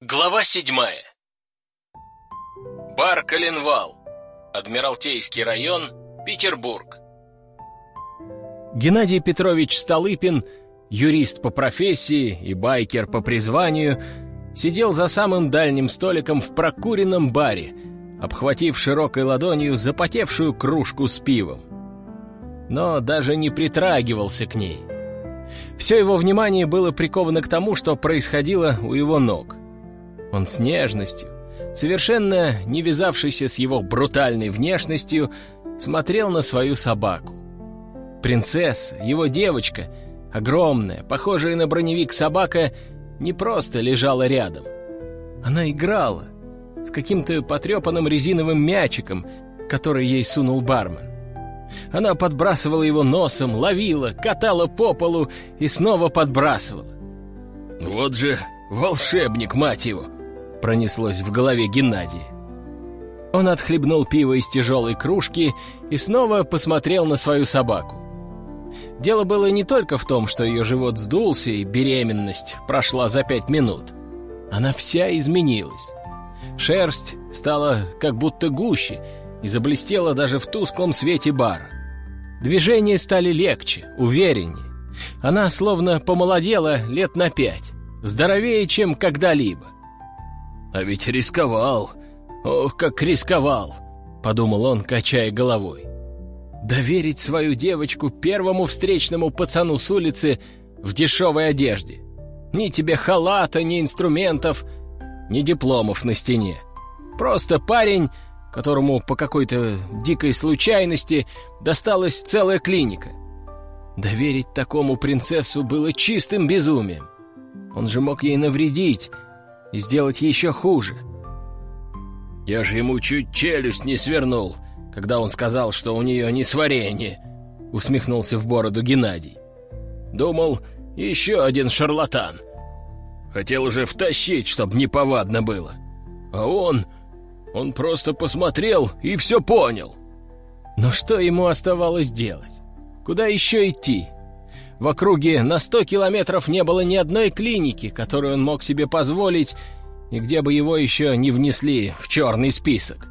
Глава седьмая. Бар Коленвал. Адмиралтейский район, Петербург. Геннадий Петрович Столыпин, юрист по профессии и байкер по призванию, сидел за самым дальним столиком в прокуренном баре, обхватив широкой ладонью запотевшую кружку с пивом. Но даже не притрагивался к ней. Все его внимание было приковано к тому, что происходило у его ног. Он с нежностью, совершенно не вязавшийся с его брутальной внешностью, смотрел на свою собаку. Принцесса, его девочка, огромная, похожая на броневик собака, не просто лежала рядом. Она играла с каким-то потрепанным резиновым мячиком, который ей сунул бармен. Она подбрасывала его носом, ловила, катала по полу и снова подбрасывала. «Вот же волшебник, мать его!» Пронеслось в голове Геннадия. Он отхлебнул пиво из тяжелой кружки и снова посмотрел на свою собаку. Дело было не только в том, что ее живот сдулся и беременность прошла за пять минут. Она вся изменилась. Шерсть стала как будто гуще и заблестела даже в тусклом свете бара. Движения стали легче, увереннее. Она словно помолодела лет на пять, здоровее, чем когда-либо. «А ведь рисковал! Ох, как рисковал!» — подумал он, качая головой. «Доверить свою девочку первому встречному пацану с улицы в дешевой одежде. Ни тебе халата, ни инструментов, ни дипломов на стене. Просто парень, которому по какой-то дикой случайности досталась целая клиника. Доверить такому принцессу было чистым безумием. Он же мог ей навредить, и сделать еще хуже. Я же ему чуть челюсть не свернул, когда он сказал, что у нее несварение, усмехнулся в бороду Геннадий. Думал, еще один шарлатан. Хотел уже втащить, чтобы неповадно было. А он... он просто посмотрел и все понял. Но что ему оставалось делать? Куда еще идти? В округе на сто километров не было ни одной клиники, которую он мог себе позволить, и где бы его еще не внесли в черный список.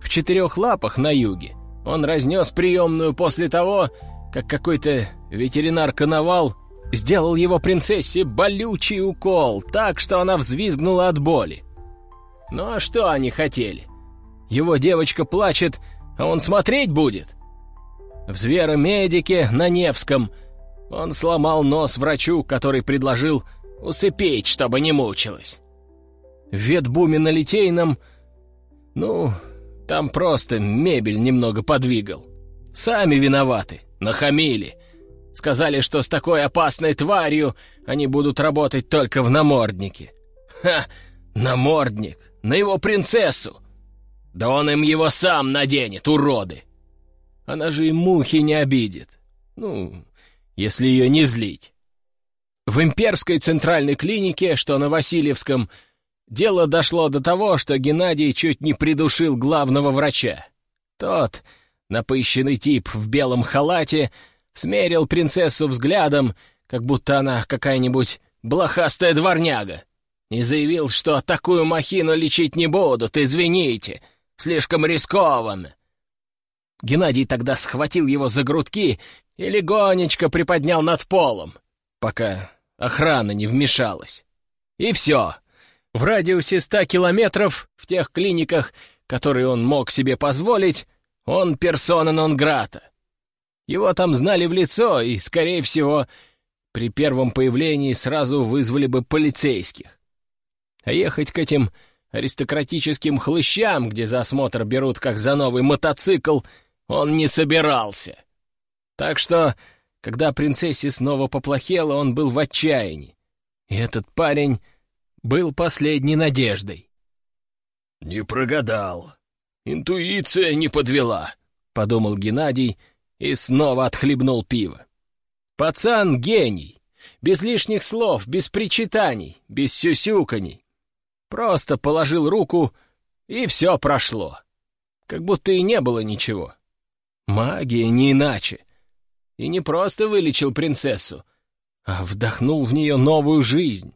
В четырех лапах на юге он разнес приемную после того, как какой-то ветеринар-коновал сделал его принцессе болючий укол, так что она взвизгнула от боли. Ну а что они хотели? Его девочка плачет, а он смотреть будет? В зверомедике на Невском – он сломал нос врачу, который предложил усыпить, чтобы не мучилась. В ветбуме на Литейном... Ну, там просто мебель немного подвигал. Сами виноваты, нахамили. Сказали, что с такой опасной тварью они будут работать только в наморднике. Ха! Намордник! На его принцессу! Да он им его сам наденет, уроды! Она же и мухи не обидит. Ну, если ее не злить. В имперской центральной клинике, что на Васильевском, дело дошло до того, что Геннадий чуть не придушил главного врача. Тот, напыщенный тип в белом халате, смерил принцессу взглядом, как будто она какая-нибудь блохастая дворняга, и заявил, что такую махину лечить не будут, извините, слишком рискованно. Геннадий тогда схватил его за грудки и легонечко приподнял над полом, пока охрана не вмешалась. И все. В радиусе ста километров в тех клиниках, которые он мог себе позволить, он персона нон-грата. Его там знали в лицо и, скорее всего, при первом появлении сразу вызвали бы полицейских. А ехать к этим аристократическим хлыщам, где за осмотр берут как за новый мотоцикл, он не собирался. Так что, когда принцессе снова поплохело, он был в отчаянии. И этот парень был последней надеждой. «Не прогадал. Интуиция не подвела», — подумал Геннадий и снова отхлебнул пиво. «Пацан — гений. Без лишних слов, без причитаний, без сюсюканий. Просто положил руку, и все прошло. Как будто и не было ничего. Магия не иначе и не просто вылечил принцессу, а вдохнул в нее новую жизнь.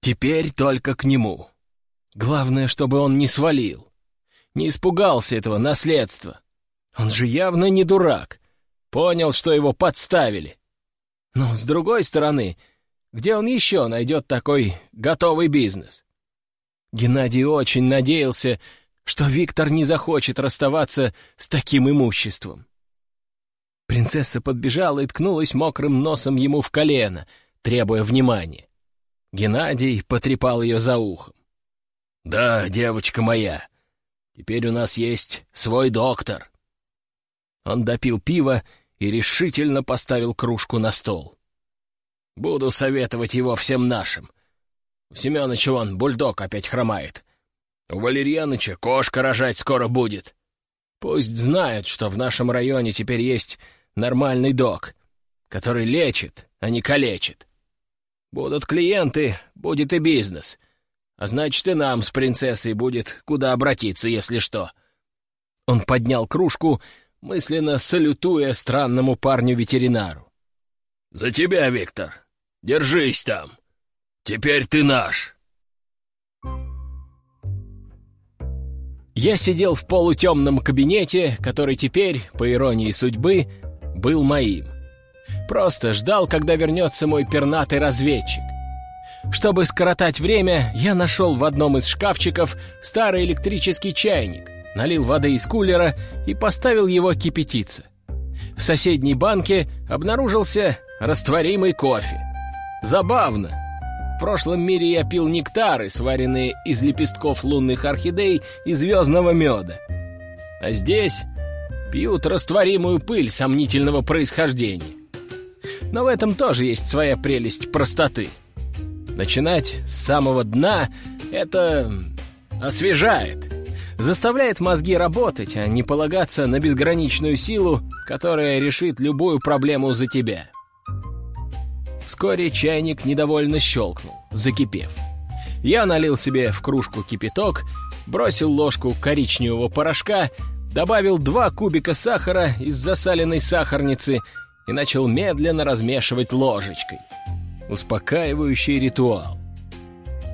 Теперь только к нему. Главное, чтобы он не свалил. Не испугался этого наследства. Он же явно не дурак. Понял, что его подставили. Но, с другой стороны, где он еще найдет такой готовый бизнес? Геннадий очень надеялся, что Виктор не захочет расставаться с таким имуществом. Принцесса подбежала и ткнулась мокрым носом ему в колено, требуя внимания. Геннадий потрепал ее за ухом. «Да, девочка моя, теперь у нас есть свой доктор». Он допил пиво и решительно поставил кружку на стол. «Буду советовать его всем нашим. У Семёныча вон бульдог опять хромает. У Валерьяныча кошка рожать скоро будет. Пусть знают, что в нашем районе теперь есть нормальный док, который лечит, а не калечит. Будут клиенты, будет и бизнес. А значит, и нам с принцессой будет куда обратиться, если что». Он поднял кружку, мысленно салютуя странному парню-ветеринару. «За тебя, Виктор! Держись там! Теперь ты наш!» Я сидел в полутемном кабинете, который теперь, по иронии судьбы, был моим. Просто ждал, когда вернется мой пернатый разведчик. Чтобы скоротать время, я нашел в одном из шкафчиков старый электрический чайник, налил воды из кулера и поставил его кипятиться. В соседней банке обнаружился растворимый кофе. Забавно. В прошлом мире я пил нектары, сваренные из лепестков лунных орхидей и звездного меда. А здесь пьют растворимую пыль сомнительного происхождения. Но в этом тоже есть своя прелесть простоты. Начинать с самого дна — это освежает заставляет мозги работать, а не полагаться на безграничную силу, которая решит любую проблему за тебя. Вскоре чайник недовольно щелкнул, закипев. Я налил себе в кружку кипяток, бросил ложку коричневого порошка, добавил два кубика сахара из засаленной сахарницы и начал медленно размешивать ложечкой. Успокаивающий ритуал.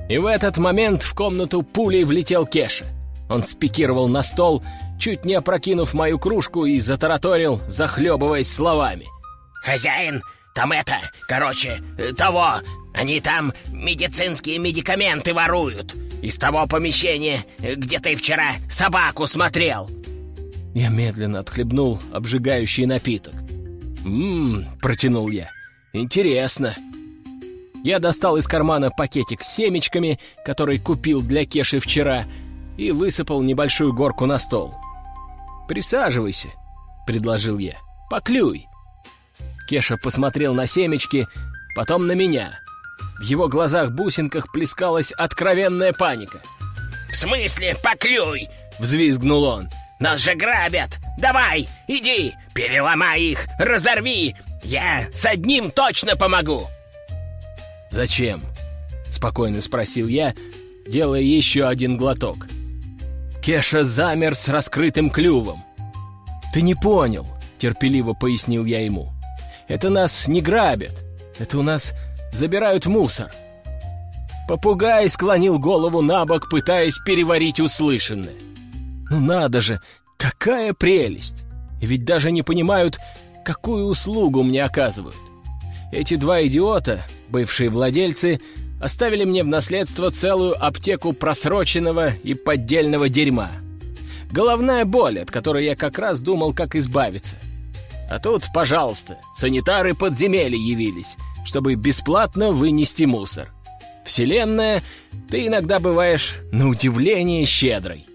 И в этот момент в комнату пулей влетел Кеша — он спикировал на стол, чуть не опрокинув мою кружку и затараторил, захлебываясь словами. «Хозяин, там это, короче, того, они там медицинские медикаменты воруют. Из того помещения, где ты вчера собаку смотрел». Я медленно отхлебнул обжигающий напиток. «Ммм», — протянул я, — «интересно». Я достал из кармана пакетик с семечками, который купил для Кеши вчера, — и высыпал небольшую горку на стол. «Присаживайся», — предложил я. «Поклюй». Кеша посмотрел на семечки, потом на меня. В его глазах-бусинках плескалась откровенная паника. «В смысле поклюй?» — взвизгнул он. «Нас же грабят! Давай, иди, переломай их, разорви! Я с одним точно помогу!» «Зачем?» — спокойно спросил я, делая еще один глоток. Кеша замер с раскрытым клювом. «Ты не понял», — терпеливо пояснил я ему. «Это нас не грабят. Это у нас забирают мусор». Попугай склонил голову на бок, пытаясь переварить услышанное. «Ну надо же, какая прелесть! Ведь даже не понимают, какую услугу мне оказывают. Эти два идиота, бывшие владельцы, оставили мне в наследство целую аптеку просроченного и поддельного дерьма. Головная боль, от которой я как раз думал, как избавиться. А тут, пожалуйста, санитары подземелья явились, чтобы бесплатно вынести мусор. Вселенная, ты иногда бываешь, на удивление, щедрой.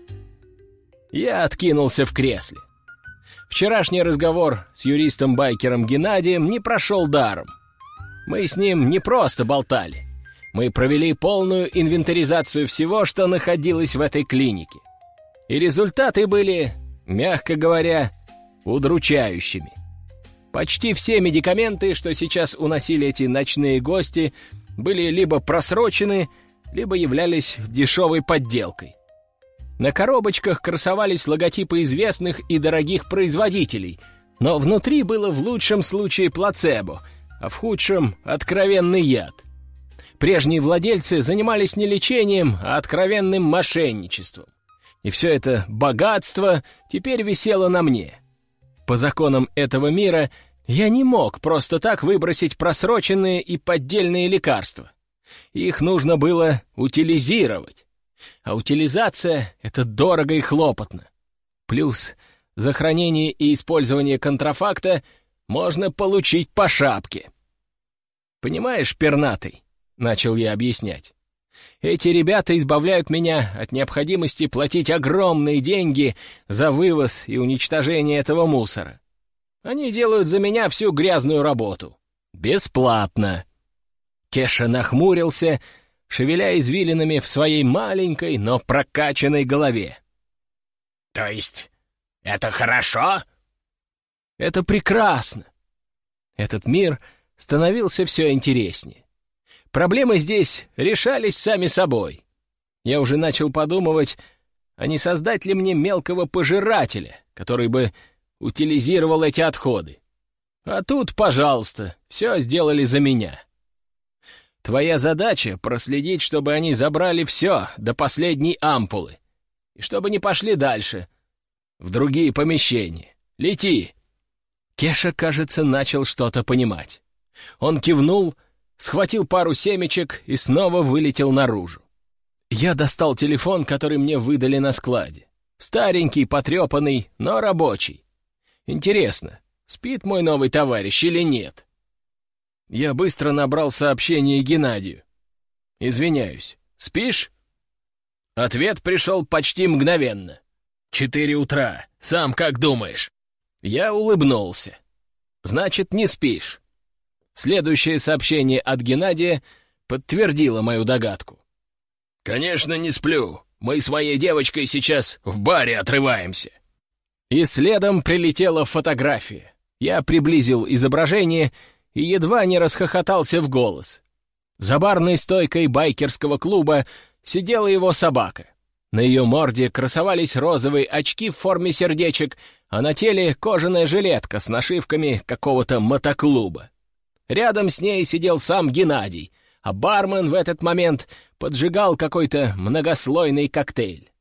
Я откинулся в кресле. Вчерашний разговор с юристом-байкером Геннадием не прошел даром. Мы с ним не просто болтали мы провели полную инвентаризацию всего, что находилось в этой клинике. И результаты были, мягко говоря, удручающими. Почти все медикаменты, что сейчас уносили эти ночные гости, были либо просрочены, либо являлись дешевой подделкой. На коробочках красовались логотипы известных и дорогих производителей, но внутри было в лучшем случае плацебо, а в худшем — откровенный яд. Прежние владельцы занимались не лечением, а откровенным мошенничеством. И все это богатство теперь висело на мне. По законам этого мира я не мог просто так выбросить просроченные и поддельные лекарства. Их нужно было утилизировать. А утилизация — это дорого и хлопотно. Плюс за хранение и использование контрафакта можно получить по шапке. Понимаешь, пернатый, — начал я объяснять. Эти ребята избавляют меня от необходимости платить огромные деньги за вывоз и уничтожение этого мусора. Они делают за меня всю грязную работу. Бесплатно. Кеша нахмурился, шевеля извилинами в своей маленькой, но прокачанной голове. «То есть это хорошо?» «Это прекрасно!» Этот мир становился все интереснее. Проблемы здесь решались сами собой. Я уже начал подумывать, а не создать ли мне мелкого пожирателя, который бы утилизировал эти отходы. А тут, пожалуйста, все сделали за меня. Твоя задача — проследить, чтобы они забрали все до последней ампулы, и чтобы не пошли дальше, в другие помещения. Лети!» Кеша, кажется, начал что-то понимать. Он кивнул схватил пару семечек и снова вылетел наружу. Я достал телефон, который мне выдали на складе. Старенький, потрепанный, но рабочий. Интересно, спит мой новый товарищ или нет? Я быстро набрал сообщение Геннадию. «Извиняюсь, спишь?» Ответ пришел почти мгновенно. «Четыре утра. Сам как думаешь?» Я улыбнулся. «Значит, не спишь. Следующее сообщение от Геннадия подтвердило мою догадку. «Конечно, не сплю. Мы с моей девочкой сейчас в баре отрываемся». И следом прилетела фотография. Я приблизил изображение и едва не расхохотался в голос. За барной стойкой байкерского клуба сидела его собака. На ее морде красовались розовые очки в форме сердечек, а на теле кожаная жилетка с нашивками какого-то мотоклуба. Рядом с ней сидел сам Геннадий, а бармен в этот момент поджигал какой-то многослойный коктейль.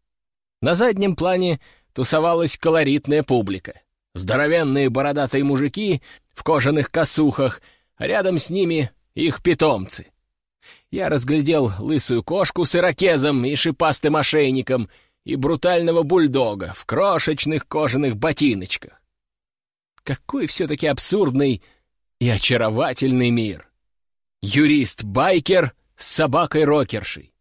На заднем плане тусовалась колоритная публика. Здоровенные бородатые мужики в кожаных косухах, а рядом с ними их питомцы. Я разглядел лысую кошку с ирокезом и шипастым ошейником и брутального бульдога в крошечных кожаных ботиночках. Какой все-таки абсурдный и очаровательный мир. Юрист-байкер с собакой-рокершей.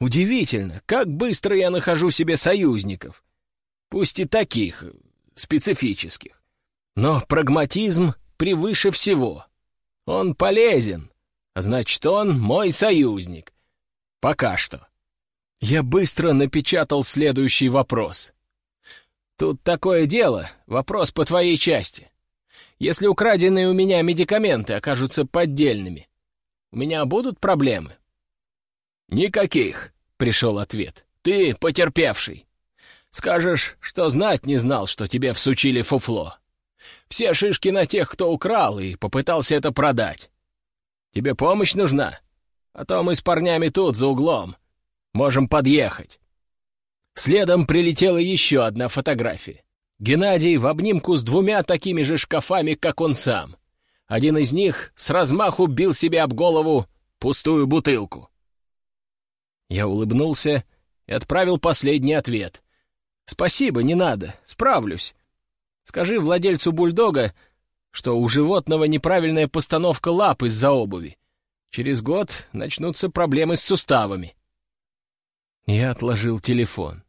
Удивительно, как быстро я нахожу себе союзников. Пусть и таких, специфических. Но прагматизм превыше всего. Он полезен, а значит, он мой союзник. Пока что. Я быстро напечатал следующий вопрос. Тут такое дело, вопрос по твоей части если украденные у меня медикаменты окажутся поддельными? У меня будут проблемы?» «Никаких», — пришел ответ. «Ты потерпевший. Скажешь, что знать не знал, что тебе всучили фуфло. Все шишки на тех, кто украл и попытался это продать. Тебе помощь нужна? А то мы с парнями тут, за углом. Можем подъехать». Следом прилетела еще одна фотография. Геннадий в обнимку с двумя такими же шкафами, как он сам. Один из них с размаху бил себе об голову пустую бутылку. Я улыбнулся и отправил последний ответ. «Спасибо, не надо, справлюсь. Скажи владельцу бульдога, что у животного неправильная постановка лап из-за обуви. Через год начнутся проблемы с суставами». Я отложил телефон.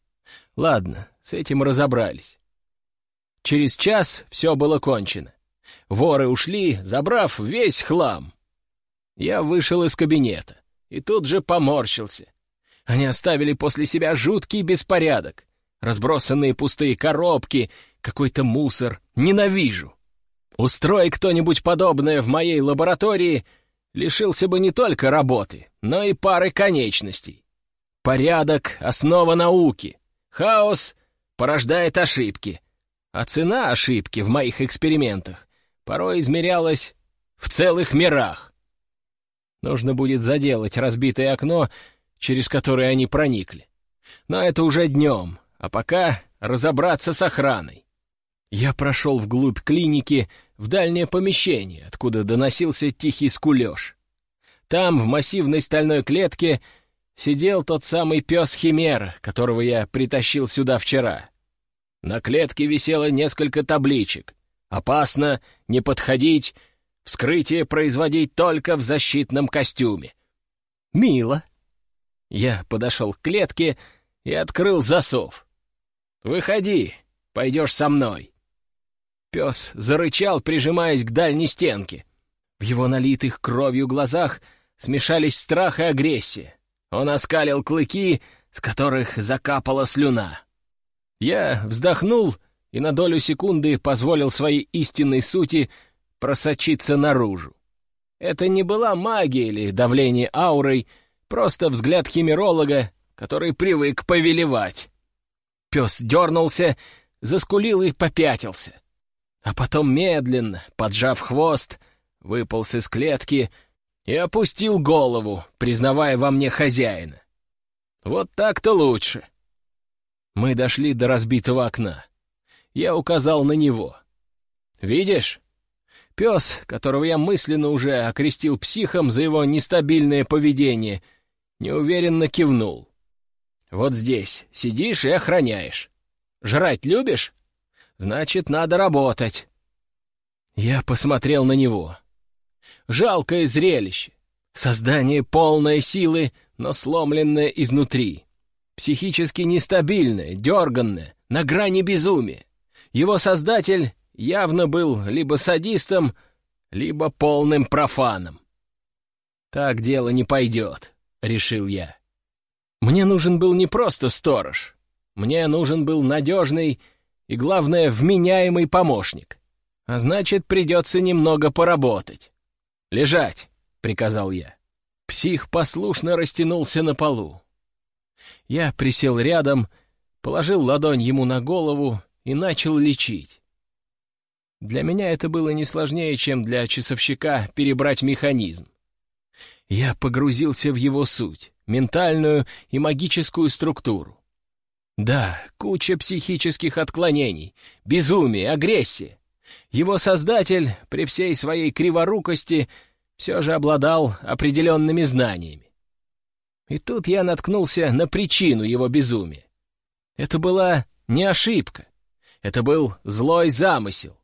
Ладно, с этим разобрались. Через час все было кончено. Воры ушли, забрав весь хлам. Я вышел из кабинета и тут же поморщился. Они оставили после себя жуткий беспорядок. Разбросанные пустые коробки, какой-то мусор. Ненавижу. Устрой кто-нибудь подобное в моей лаборатории, лишился бы не только работы, но и пары конечностей. Порядок — основа науки. Хаос порождает ошибки а цена ошибки в моих экспериментах порой измерялась в целых мирах. Нужно будет заделать разбитое окно, через которое они проникли. Но это уже днем, а пока разобраться с охраной. Я прошел вглубь клиники, в дальнее помещение, откуда доносился тихий скулеж. Там, в массивной стальной клетке, сидел тот самый пес Химера, которого я притащил сюда вчера. На клетке висело несколько табличек. «Опасно, не подходить, вскрытие производить только в защитном костюме». «Мило». Я подошел к клетке и открыл засов. «Выходи, пойдешь со мной». Пес зарычал, прижимаясь к дальней стенке. В его налитых кровью глазах смешались страх и агрессия. Он оскалил клыки, с которых закапала слюна. Я вздохнул и на долю секунды позволил своей истинной сути просочиться наружу. Это не была магия или давление аурой, просто взгляд химеролога, который привык повелевать. Пес дернулся, заскулил и попятился. А потом медленно, поджав хвост, выполз из клетки и опустил голову, признавая во мне хозяина. Вот так-то лучше. Мы дошли до разбитого окна. Я указал на него. «Видишь?» Пес, которого я мысленно уже окрестил психом за его нестабильное поведение, неуверенно кивнул. «Вот здесь сидишь и охраняешь. Жрать любишь? Значит, надо работать». Я посмотрел на него. Жалкое зрелище. Создание полное силы, но сломленное изнутри. Психически нестабильное, дерганное, на грани безумия. Его создатель явно был либо садистом, либо полным профаном. «Так дело не пойдет», — решил я. Мне нужен был не просто сторож. Мне нужен был надежный и, главное, вменяемый помощник. А значит, придется немного поработать. «Лежать!» — приказал я. Псих послушно растянулся на полу. Я присел рядом, положил ладонь ему на голову и начал лечить. Для меня это было не сложнее, чем для часовщика перебрать механизм. Я погрузился в его суть, ментальную и магическую структуру. Да, куча психических отклонений, безумие, агрессия. Его создатель, при всей своей криворукости, все же обладал определенными знаниями. И тут я наткнулся на причину его безумия. Это была не ошибка. Это был злой замысел.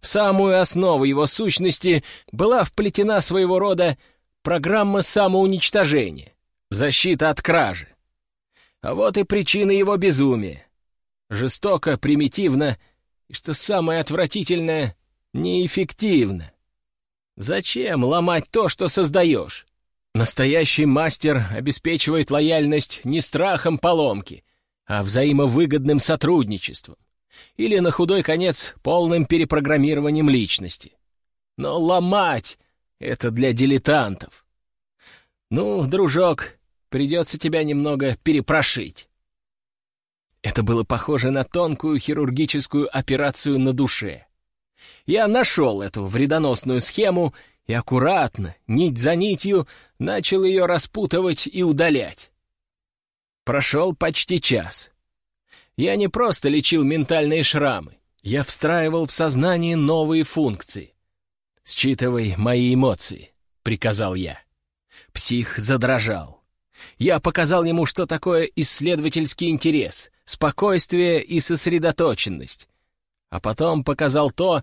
В самую основу его сущности была вплетена своего рода программа самоуничтожения, защита от кражи. А вот и причина его безумия. Жестоко, примитивно и, что самое отвратительное, неэффективно. Зачем ломать то, что создаешь? Настоящий мастер обеспечивает лояльность не страхом поломки, а взаимовыгодным сотрудничеством. Или, на худой конец, полным перепрограммированием личности. Но ломать — это для дилетантов. Ну, дружок, придется тебя немного перепрошить. Это было похоже на тонкую хирургическую операцию на душе. Я нашел эту вредоносную схему и аккуратно, нить за нитью, начал ее распутывать и удалять. Прошел почти час. Я не просто лечил ментальные шрамы, я встраивал в сознание новые функции. «Считывай мои эмоции», — приказал я. Псих задрожал. Я показал ему, что такое исследовательский интерес, спокойствие и сосредоточенность. А потом показал то,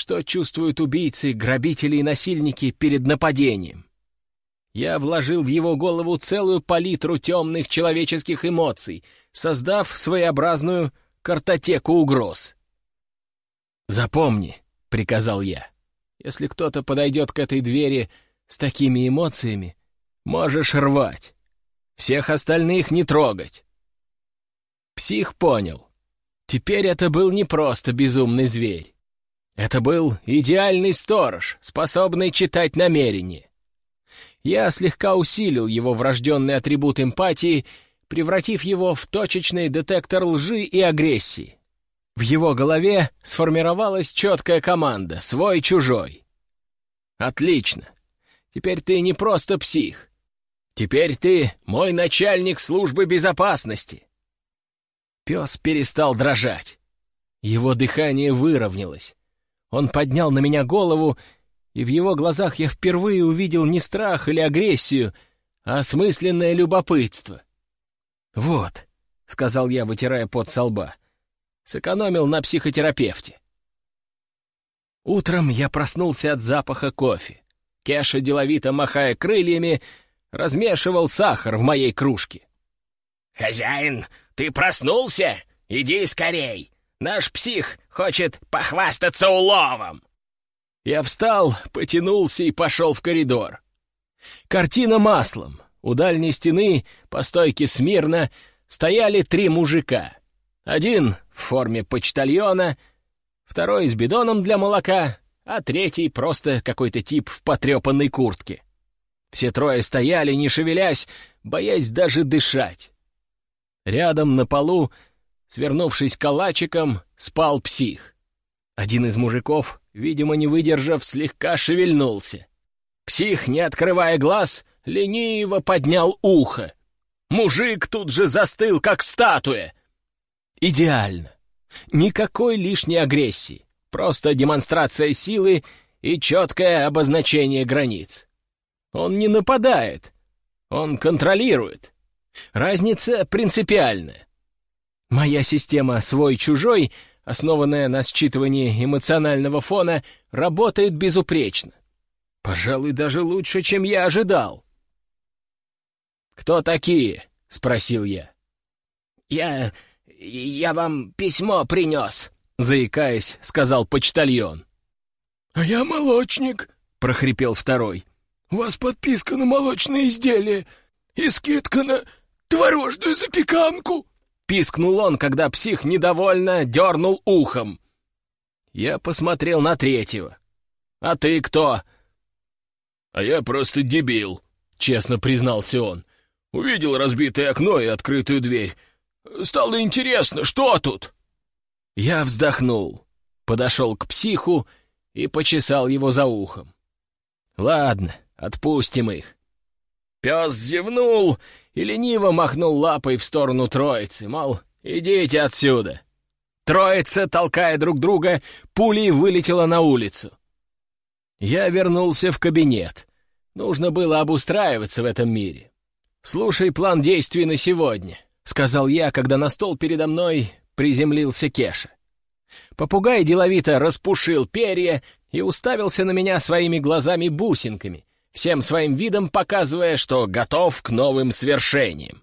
что чувствуют убийцы, грабители и насильники перед нападением. Я вложил в его голову целую палитру темных человеческих эмоций, создав своеобразную картотеку угроз. «Запомни», — приказал я, — «если кто-то подойдет к этой двери с такими эмоциями, можешь рвать. Всех остальных не трогать. Псих понял. Теперь это был не просто безумный зверь. Это был идеальный сторож, способный читать намерения. Я слегка усилил его врожденный атрибут эмпатии, превратив его в точечный детектор лжи и агрессии. В его голове сформировалась четкая команда «свой-чужой». Отлично. Теперь ты не просто псих. Теперь ты мой начальник службы безопасности. Пес перестал дрожать. Его дыхание выровнялось. Он поднял на меня голову, и в его глазах я впервые увидел не страх или агрессию, а осмысленное любопытство. «Вот», — сказал я, вытирая пот со лба, — сэкономил на психотерапевте. Утром я проснулся от запаха кофе. Кеша, деловито махая крыльями, размешивал сахар в моей кружке. «Хозяин, ты проснулся? Иди скорей! Наш псих хочет похвастаться уловом!» Я встал, потянулся и пошел в коридор. Картина маслом. У дальней стены, по стойке смирно, стояли три мужика. Один в форме почтальона, второй с бидоном для молока, а третий просто какой-то тип в потрепанной куртке. Все трое стояли, не шевелясь, боясь даже дышать. Рядом на полу, свернувшись калачиком, спал псих. Один из мужиков, видимо, не выдержав, слегка шевельнулся. Псих, не открывая глаз, лениво поднял ухо. Мужик тут же застыл, как статуя. Идеально. Никакой лишней агрессии. Просто демонстрация силы и четкое обозначение границ. Он не нападает, он контролирует. Разница принципиальная. Моя система «свой-чужой», основанная на считывании эмоционального фона, работает безупречно. Пожалуй, даже лучше, чем я ожидал. «Кто такие?» — спросил я. «Я... я вам письмо принес», — заикаясь, сказал почтальон. «А я молочник», — прохрипел второй. «У вас подписка на молочные изделия и скидка на творожную запеканку!» Пискнул он, когда псих недовольно дернул ухом. Я посмотрел на третьего. «А ты кто?» «А я просто дебил», — честно признался он. «Увидел разбитое окно и открытую дверь. Стало интересно, что тут?» Я вздохнул, подошел к психу и почесал его за ухом. «Ладно, отпустим их». Пес зевнул и лениво махнул лапой в сторону троицы, мол, идите отсюда. Троица, толкая друг друга, пулей вылетела на улицу. Я вернулся в кабинет. Нужно было обустраиваться в этом мире. «Слушай план действий на сегодня», — сказал я, когда на стол передо мной приземлился Кеша. Попугай деловито распушил перья и уставился на меня своими глазами-бусинками, всем своим видом показывая, что готов к новым свершениям.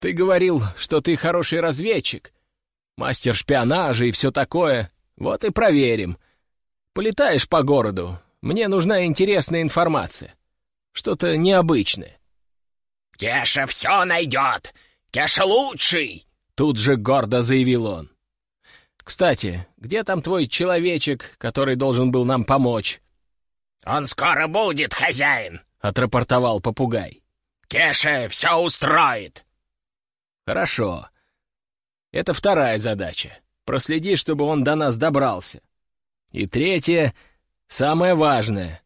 «Ты говорил, что ты хороший разведчик, мастер шпионажа и все такое. Вот и проверим. Полетаешь по городу, мне нужна интересная информация. Что-то необычное». «Кеша все найдет! Кеша лучший!» Тут же гордо заявил он. «Кстати, где там твой человечек, который должен был нам помочь?» «Он скоро будет, хозяин!» — отрапортовал попугай. «Кеша все устроит!» «Хорошо. Это вторая задача. Проследи, чтобы он до нас добрался. И третья, самое важное.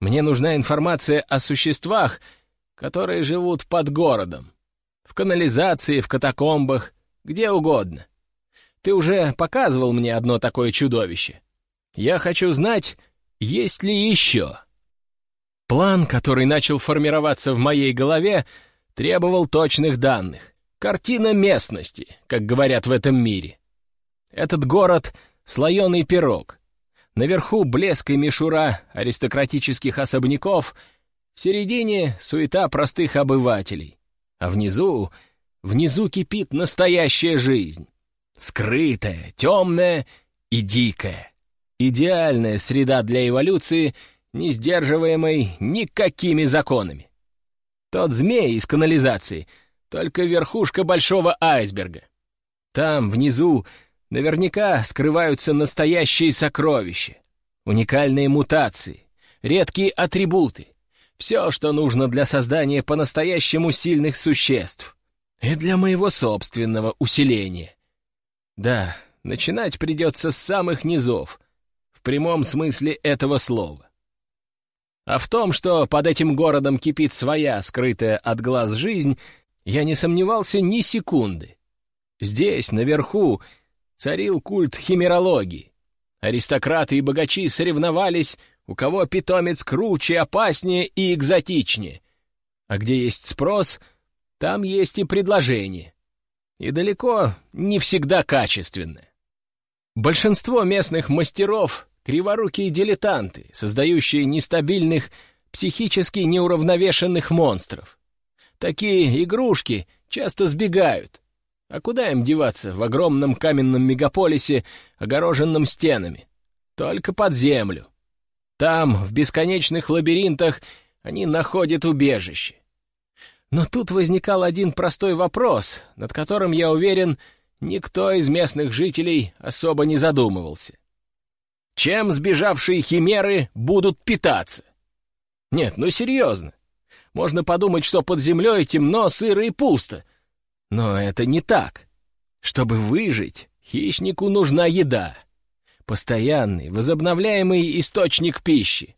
Мне нужна информация о существах, которые живут под городом. В канализации, в катакомбах, где угодно. Ты уже показывал мне одно такое чудовище. Я хочу знать, есть ли еще? План, который начал формироваться в моей голове, требовал точных данных. Картина местности, как говорят в этом мире. Этот город — слоеный пирог. Наверху блеск и мишура аристократических особняков, в середине — суета простых обывателей. А внизу, внизу кипит настоящая жизнь. Скрытая, темная и дикая. Идеальная среда для эволюции, не сдерживаемой никакими законами. Тот змей из канализации — только верхушка большого айсберга. Там, внизу, наверняка скрываются настоящие сокровища, уникальные мутации, редкие атрибуты, все, что нужно для создания по-настоящему сильных существ и для моего собственного усиления. Да, начинать придется с самых низов — прямом смысле этого слова. А в том, что под этим городом кипит своя, скрытая от глаз жизнь, я не сомневался ни секунды. Здесь, наверху, царил культ химерологии. Аристократы и богачи соревновались, у кого питомец круче, опаснее и экзотичнее. А где есть спрос, там есть и предложение. И далеко не всегда качественное. Большинство местных мастеров — криворукие дилетанты, создающие нестабильных, психически неуравновешенных монстров. Такие игрушки часто сбегают. А куда им деваться в огромном каменном мегаполисе, огороженном стенами? Только под землю. Там, в бесконечных лабиринтах, они находят убежище. Но тут возникал один простой вопрос, над которым, я уверен, никто из местных жителей особо не задумывался. Чем сбежавшие химеры будут питаться? Нет, ну серьезно. Можно подумать, что под землей темно, сыро и пусто. Но это не так. Чтобы выжить, хищнику нужна еда. Постоянный, возобновляемый источник пищи.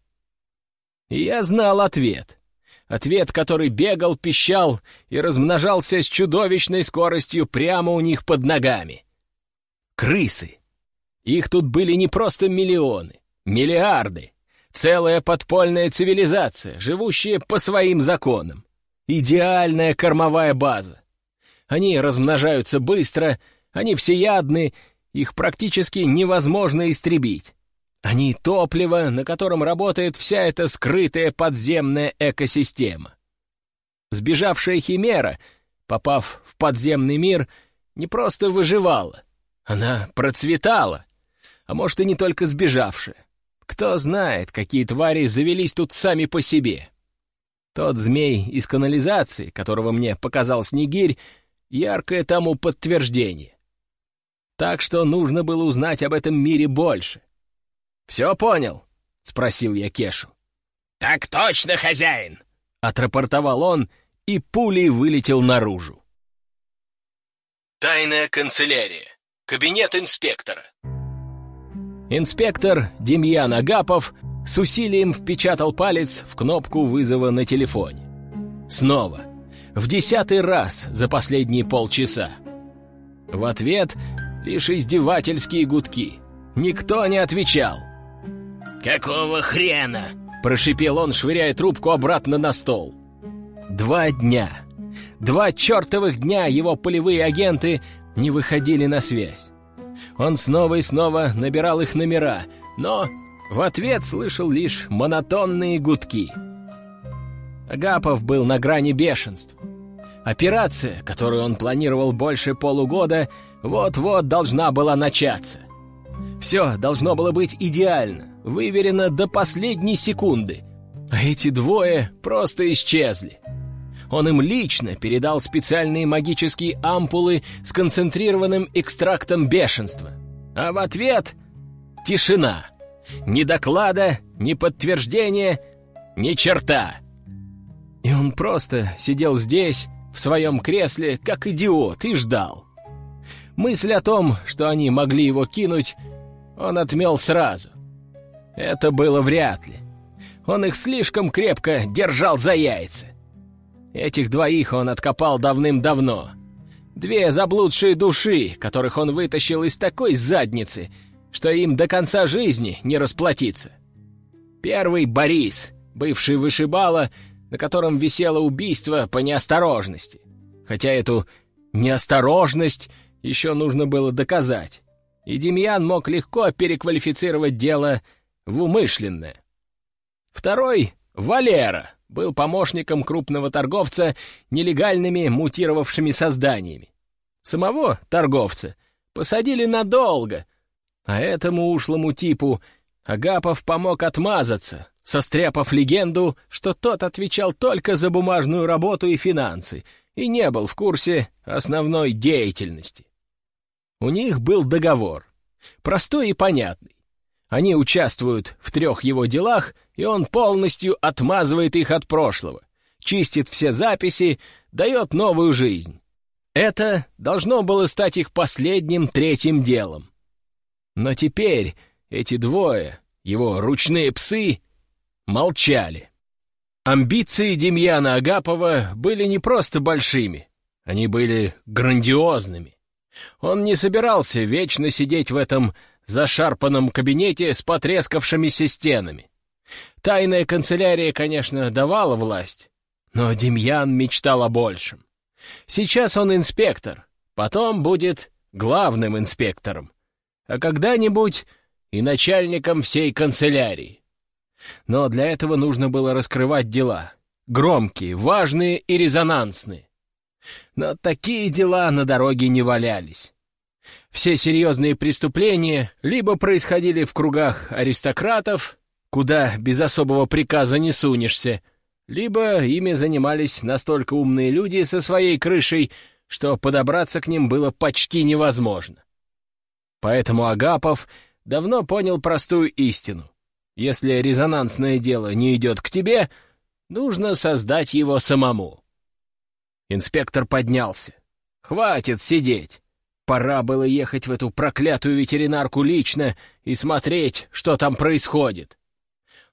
И я знал ответ. Ответ, который бегал, пищал и размножался с чудовищной скоростью прямо у них под ногами. Крысы. Их тут были не просто миллионы, миллиарды. Целая подпольная цивилизация, живущая по своим законам. Идеальная кормовая база. Они размножаются быстро, они всеядны, их практически невозможно истребить. Они — топливо, на котором работает вся эта скрытая подземная экосистема. Сбежавшая Химера, попав в подземный мир, не просто выживала, она процветала, а может и не только сбежавшая. Кто знает, какие твари завелись тут сами по себе. Тот змей из канализации, которого мне показал Снегирь, яркое тому подтверждение. Так что нужно было узнать об этом мире больше. «Все понял?» — спросил я Кешу. «Так точно, хозяин!» — отрапортовал он и пулей вылетел наружу. Тайная канцелярия. Кабинет инспектора. Инспектор Демьян Агапов с усилием впечатал палец в кнопку вызова на телефоне. Снова. В десятый раз за последние полчаса. В ответ лишь издевательские гудки. Никто не отвечал. «Какого хрена?» — прошипел он, швыряя трубку обратно на стол. Два дня. Два чертовых дня его полевые агенты не выходили на связь. Он снова и снова набирал их номера, но в ответ слышал лишь монотонные гудки. Агапов был на грани бешенства. Операция, которую он планировал больше полугода, вот-вот должна была начаться. Все должно было быть идеально, выверено до последней секунды. А эти двое просто исчезли. Он им лично передал специальные магические ампулы с концентрированным экстрактом бешенства. А в ответ — тишина. Ни доклада, ни подтверждения, ни черта. И он просто сидел здесь, в своем кресле, как идиот, и ждал. Мысль о том, что они могли его кинуть, он отмел сразу. Это было вряд ли. Он их слишком крепко держал за яйца. Этих двоих он откопал давным-давно. Две заблудшие души, которых он вытащил из такой задницы, что им до конца жизни не расплатиться. Первый — Борис, бывший вышибала, на котором висело убийство по неосторожности. Хотя эту неосторожность еще нужно было доказать. И Демьян мог легко переквалифицировать дело в умышленное. Второй — Валера, был помощником крупного торговца нелегальными мутировавшими созданиями. Самого торговца посадили надолго, а этому ушлому типу Агапов помог отмазаться, состряпав легенду, что тот отвечал только за бумажную работу и финансы и не был в курсе основной деятельности. У них был договор, простой и понятный. Они участвуют в трех его делах, и он полностью отмазывает их от прошлого, чистит все записи, дает новую жизнь. Это должно было стать их последним третьим делом. Но теперь эти двое, его ручные псы, молчали. Амбиции Демьяна Агапова были не просто большими, они были грандиозными. Он не собирался вечно сидеть в этом зашарпанном кабинете с потрескавшимися стенами. Тайная канцелярия, конечно, давала власть, но Демьян мечтал о большем. Сейчас он инспектор, потом будет главным инспектором, а когда-нибудь и начальником всей канцелярии. Но для этого нужно было раскрывать дела. Громкие, важные и резонансные. Но такие дела на дороге не валялись. Все серьезные преступления либо происходили в кругах аристократов, куда без особого приказа не сунешься, либо ими занимались настолько умные люди со своей крышей, что подобраться к ним было почти невозможно. Поэтому Агапов давно понял простую истину. Если резонансное дело не идет к тебе, нужно создать его самому. Инспектор поднялся. «Хватит сидеть! Пора было ехать в эту проклятую ветеринарку лично и смотреть, что там происходит.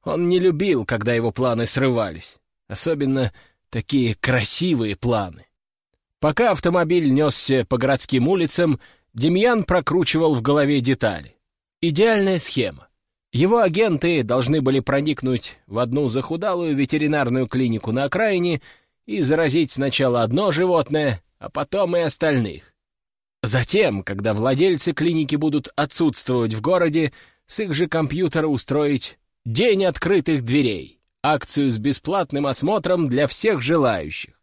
Он не любил, когда его планы срывались. Особенно такие красивые планы. Пока автомобиль несся по городским улицам, Демьян прокручивал в голове детали. Идеальная схема. Его агенты должны были проникнуть в одну захудалую ветеринарную клинику на окраине и заразить сначала одно животное, а потом и остальных. Затем, когда владельцы клиники будут отсутствовать в городе, с их же компьютера устроить «День открытых дверей», акцию с бесплатным осмотром для всех желающих.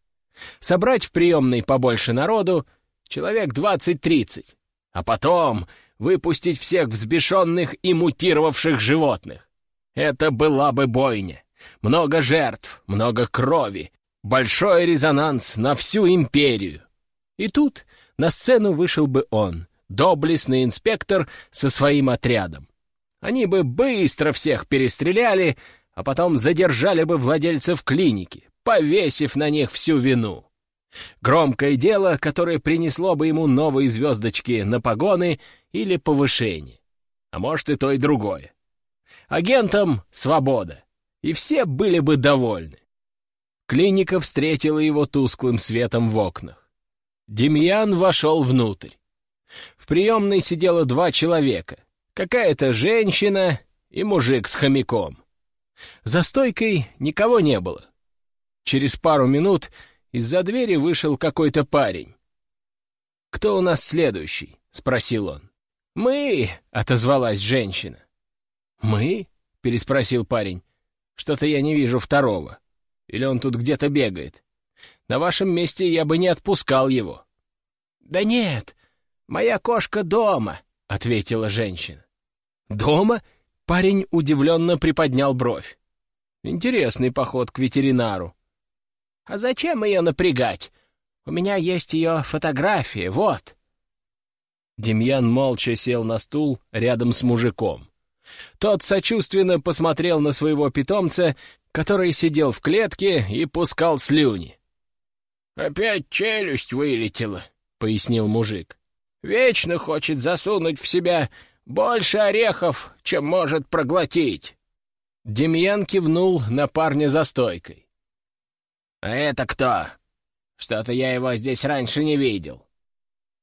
Собрать в приемной побольше народу, человек 20-30, а потом выпустить всех взбешенных и мутировавших животных. Это была бы бойня. Много жертв, много крови, большой резонанс на всю империю. И тут на сцену вышел бы он, доблестный инспектор со своим отрядом. Они бы быстро всех перестреляли, а потом задержали бы владельцев клиники, повесив на них всю вину. Громкое дело, которое принесло бы ему новые звездочки на погоны или повышение. А может и то, и другое. Агентам свобода, и все были бы довольны. Клиника встретила его тусклым светом в окнах. Демьян вошел внутрь. В приемной сидело два человека. Какая-то женщина и мужик с хомяком. За стойкой никого не было. Через пару минут из-за двери вышел какой-то парень. «Кто у нас следующий?» — спросил он. «Мы!» — отозвалась женщина. «Мы?» — переспросил парень. «Что-то я не вижу второго. Или он тут где-то бегает? На вашем месте я бы не отпускал его». «Да нет, моя кошка дома», — ответила женщина. «Дома?» — парень удивленно приподнял бровь. «Интересный поход к ветеринару». «А зачем ее напрягать? У меня есть ее фотография, вот». Демьян молча сел на стул рядом с мужиком. Тот сочувственно посмотрел на своего питомца, который сидел в клетке и пускал слюни. «Опять челюсть вылетела», — пояснил мужик. «Вечно хочет засунуть в себя больше орехов, чем может проглотить». Демьян кивнул на парня за стойкой. «А это кто? Что-то я его здесь раньше не видел».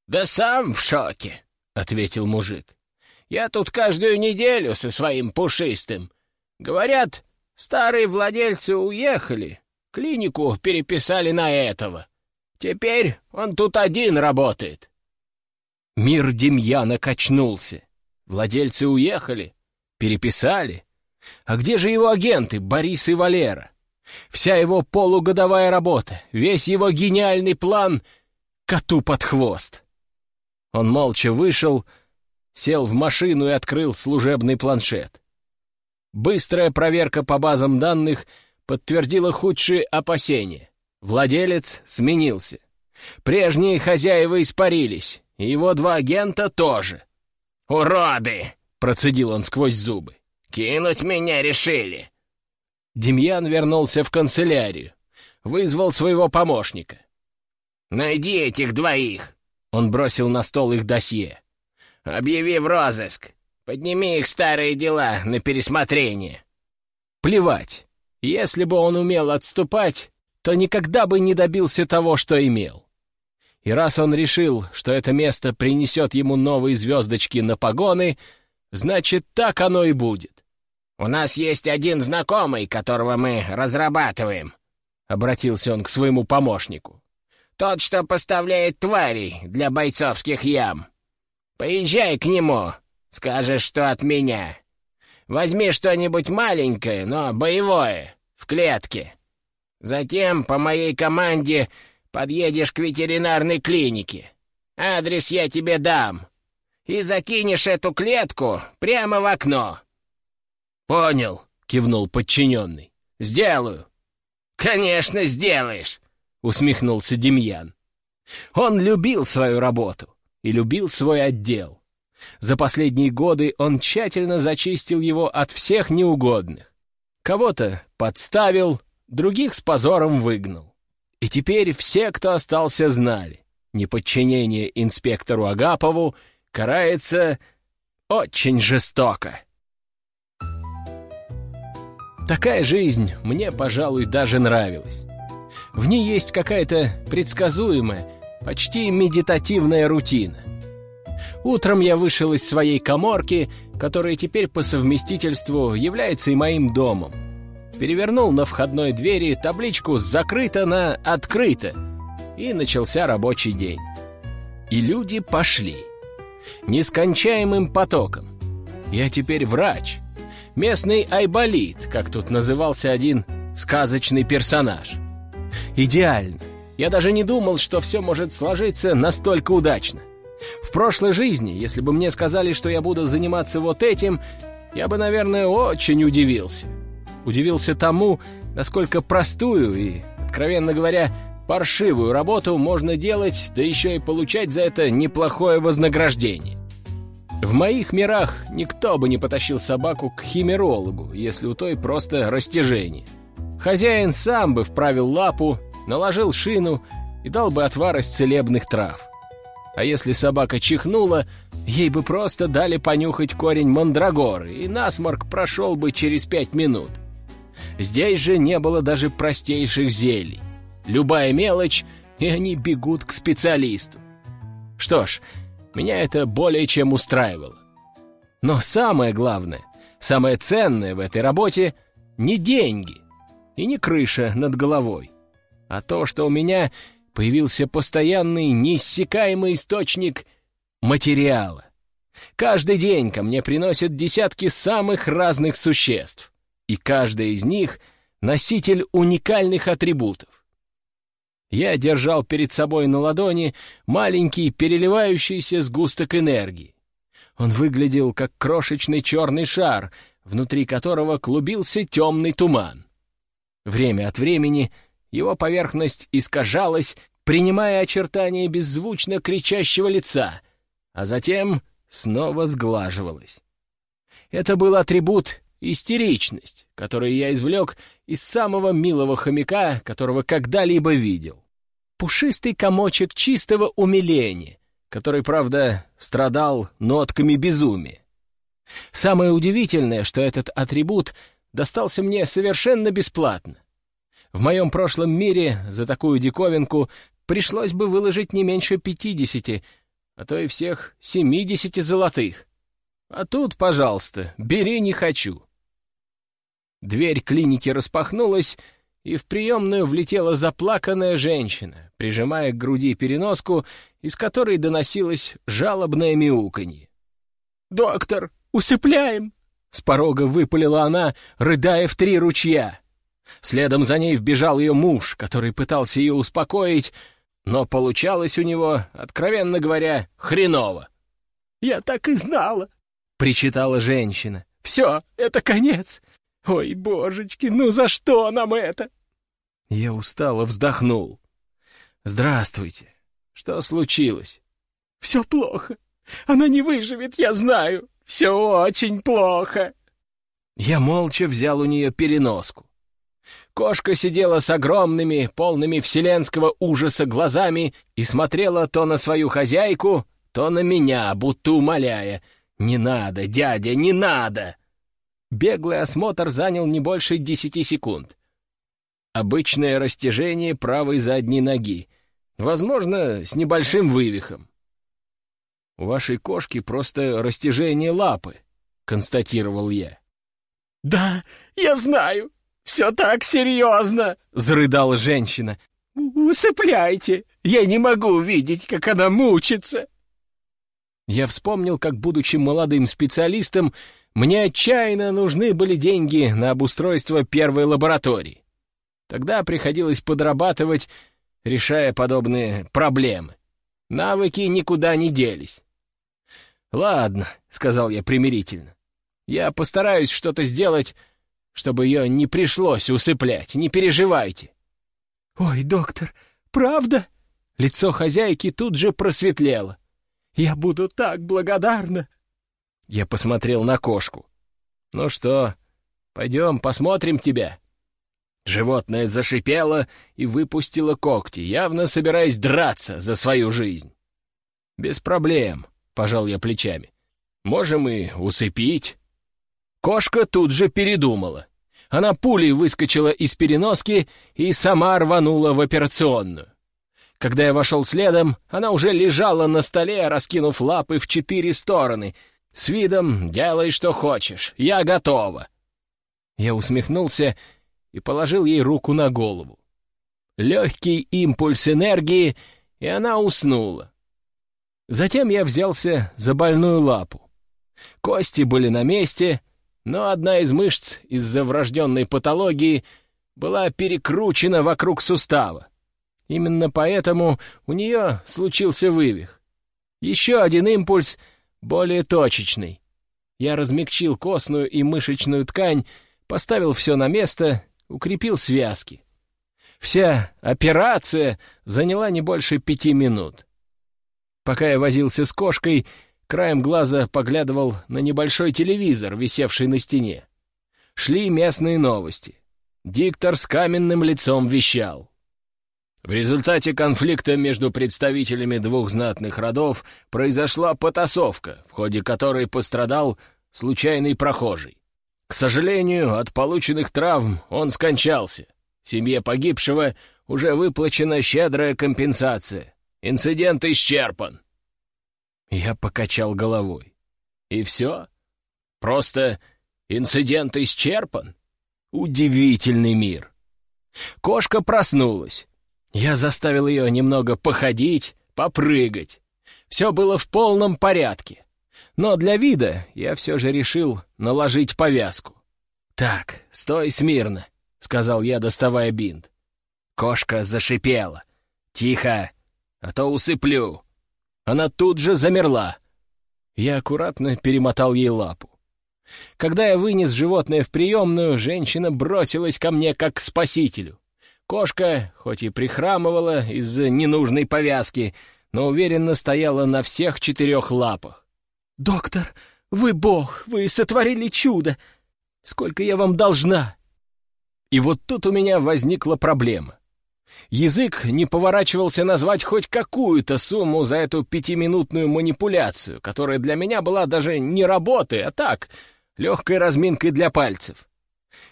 «Да сам в шоке», — ответил мужик. «Я тут каждую неделю со своим пушистым. Говорят, старые владельцы уехали, клинику переписали на этого. Теперь он тут один работает». Мир Демьяна качнулся. Владельцы уехали, переписали. А где же его агенты, Борис и Валера? Вся его полугодовая работа, весь его гениальный план — коту под хвост. Он молча вышел, сел в машину и открыл служебный планшет. Быстрая проверка по базам данных подтвердила худшие опасения. Владелец сменился. Прежние хозяева испарились, и его два агента тоже. «Уроды!» — процедил он сквозь зубы. «Кинуть меня решили!» Демьян вернулся в канцелярию, вызвал своего помощника. «Найди этих двоих!» Он бросил на стол их досье. «Объяви в розыск. Подними их старые дела на пересмотрение». Плевать. Если бы он умел отступать, то никогда бы не добился того, что имел. И раз он решил, что это место принесет ему новые звездочки на погоны, значит, так оно и будет. «У нас есть один знакомый, которого мы разрабатываем», — обратился он к своему помощнику. «Тот, что поставляет тварей для бойцовских ям. Поезжай к нему, скажешь, что от меня. Возьми что-нибудь маленькое, но боевое, в клетке. Затем по моей команде подъедешь к ветеринарной клинике. Адрес я тебе дам. И закинешь эту клетку прямо в окно». «Понял», — кивнул подчиненный. «Сделаю». «Конечно, сделаешь», — усмехнулся Демьян. Он любил свою работу и любил свой отдел. За последние годы он тщательно зачистил его от всех неугодных. Кого-то подставил, других с позором выгнал. И теперь все, кто остался, знали, неподчинение инспектору Агапову карается очень жестоко. Такая жизнь мне, пожалуй, даже нравилась. В ней есть какая-то предсказуемая, почти медитативная рутина. Утром я вышел из своей коморки, которая теперь по совместительству является и моим домом перевернул на входной двери табличку «Закрыто» на «Открыто», и начался рабочий день. И люди пошли. Нескончаемым потоком. Я теперь врач. Местный айболит, как тут назывался один сказочный персонаж. Идеально. Я даже не думал, что все может сложиться настолько удачно. В прошлой жизни, если бы мне сказали, что я буду заниматься вот этим, я бы, наверное, очень удивился удивился тому, насколько простую и, откровенно говоря, паршивую работу можно делать, да еще и получать за это неплохое вознаграждение. В моих мирах никто бы не потащил собаку к химерологу, если у той просто растяжение. Хозяин сам бы вправил лапу, наложил шину и дал бы отвар из целебных трав. А если собака чихнула, ей бы просто дали понюхать корень мандрагоры, и насморк прошел бы через пять минут. Здесь же не было даже простейших зелий. Любая мелочь, и они бегут к специалисту. Что ж, меня это более чем устраивало. Но самое главное, самое ценное в этой работе — не деньги и не крыша над головой, а то, что у меня появился постоянный, неиссякаемый источник материала. Каждый день ко мне приносят десятки самых разных существ и каждая из них — носитель уникальных атрибутов. Я держал перед собой на ладони маленький переливающийся сгусток энергии. Он выглядел как крошечный черный шар, внутри которого клубился темный туман. Время от времени его поверхность искажалась, принимая очертания беззвучно кричащего лица, а затем снова сглаживалась. Это был атрибут истеричность, которую я извлек из самого милого хомяка, которого когда-либо видел. Пушистый комочек чистого умиления, который, правда, страдал нотками безумия. Самое удивительное, что этот атрибут достался мне совершенно бесплатно. В моем прошлом мире за такую диковинку пришлось бы выложить не меньше пятидесяти, а то и всех семидесяти золотых. А тут, пожалуйста, бери не хочу. Дверь клиники распахнулась, и в приемную влетела заплаканная женщина, прижимая к груди переноску, из которой доносилось жалобное мяуканье. «Доктор, усыпляем!» С порога выпалила она, рыдая в три ручья. Следом за ней вбежал ее муж, который пытался ее успокоить, но получалось у него, откровенно говоря, хреново. «Я так и знала!» — причитала женщина. «Все, это конец! Ой, божечки, ну за что нам это? Я устало вздохнул. Здравствуйте. Что случилось? Все плохо. Она не выживет, я знаю. Все очень плохо. Я молча взял у нее переноску. Кошка сидела с огромными, полными вселенского ужаса глазами и смотрела то на свою хозяйку, то на меня, будто умоляя. «Не надо, дядя, не надо!» Беглый осмотр занял не больше десяти секунд. Обычное растяжение правой задней ноги, возможно, с небольшим вывихом. «У вашей кошки просто растяжение лапы», — констатировал я. «Да, я знаю. Все так серьезно», — зарыдала женщина. «Усыпляйте. Я не могу видеть, как она мучится». Я вспомнил, как, будучи молодым специалистом, мне отчаянно нужны были деньги на обустройство первой лаборатории. Тогда приходилось подрабатывать, решая подобные проблемы. Навыки никуда не делись. «Ладно», — сказал я примирительно. «Я постараюсь что-то сделать, чтобы ее не пришлось усыплять. Не переживайте». «Ой, доктор, правда?» Лицо хозяйки тут же просветлело. «Я буду так благодарна!» Я посмотрел на кошку. «Ну что, пойдем посмотрим тебя?» Животное зашипело и выпустило когти, явно собираясь драться за свою жизнь. «Без проблем», — пожал я плечами. «Можем и усыпить». Кошка тут же передумала. Она пулей выскочила из переноски и сама рванула в операционную. Когда я вошел следом, она уже лежала на столе, раскинув лапы в четыре стороны, с видом «делай, что хочешь, я готова». Я усмехнулся и положил ей руку на голову. Легкий импульс энергии, и она уснула. Затем я взялся за больную лапу. Кости были на месте, но одна из мышц из-за врожденной патологии была перекручена вокруг сустава. Именно поэтому у нее случился вывих. Еще один импульс, более точечный. Я размягчил костную и мышечную ткань, поставил все на место, укрепил связки. Вся операция заняла не больше пяти минут. Пока я возился с кошкой, Краем глаза поглядывал на небольшой телевизор, висевший на стене. Шли местные новости. Диктор с каменным лицом вещал. В результате конфликта между представителями двух знатных родов произошла потасовка, в ходе которой пострадал случайный прохожий. К сожалению, от полученных травм он скончался. Семье погибшего уже выплачена щедрая компенсация. Инцидент исчерпан. Я покачал головой. И все? Просто инцидент исчерпан? Удивительный мир. Кошка проснулась. Я заставил ее немного походить, попрыгать. Все было в полном порядке. Но для вида я все же решил наложить повязку. «Так, стой смирно», — сказал я, доставая бинт. Кошка зашипела. «Тихо, а то усыплю». Она тут же замерла. Я аккуратно перемотал ей лапу. Когда я вынес животное в приемную, женщина бросилась ко мне как к спасителю. Кошка, хоть и прихрамывала из-за ненужной повязки, но уверенно стояла на всех четырех лапах. «Доктор, вы бог, вы сотворили чудо! Сколько я вам должна?» И вот тут у меня возникла проблема. Язык не поворачивался назвать хоть какую-то сумму за эту пятиминутную манипуляцию, которая для меня была даже не работой, а так, легкой разминкой для пальцев.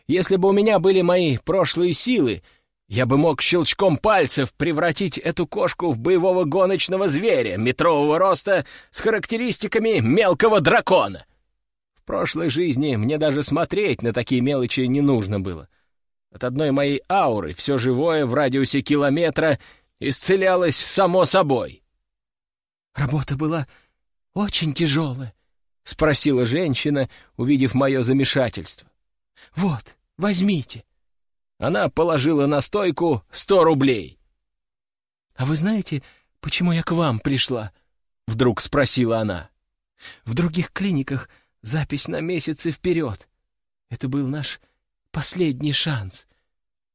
Если бы у меня были мои прошлые силы, я бы мог щелчком пальцев превратить эту кошку в боевого гоночного зверя метрового роста с характеристиками мелкого дракона. В прошлой жизни мне даже смотреть на такие мелочи не нужно было — от одной моей ауры все живое в радиусе километра исцелялось само собой. «Работа была очень тяжелая», — спросила женщина, увидев мое замешательство. «Вот, возьмите». Она положила на стойку сто рублей. «А вы знаете, почему я к вам пришла?» — вдруг спросила она. «В других клиниках запись на месяцы вперед. Это был наш Последний шанс.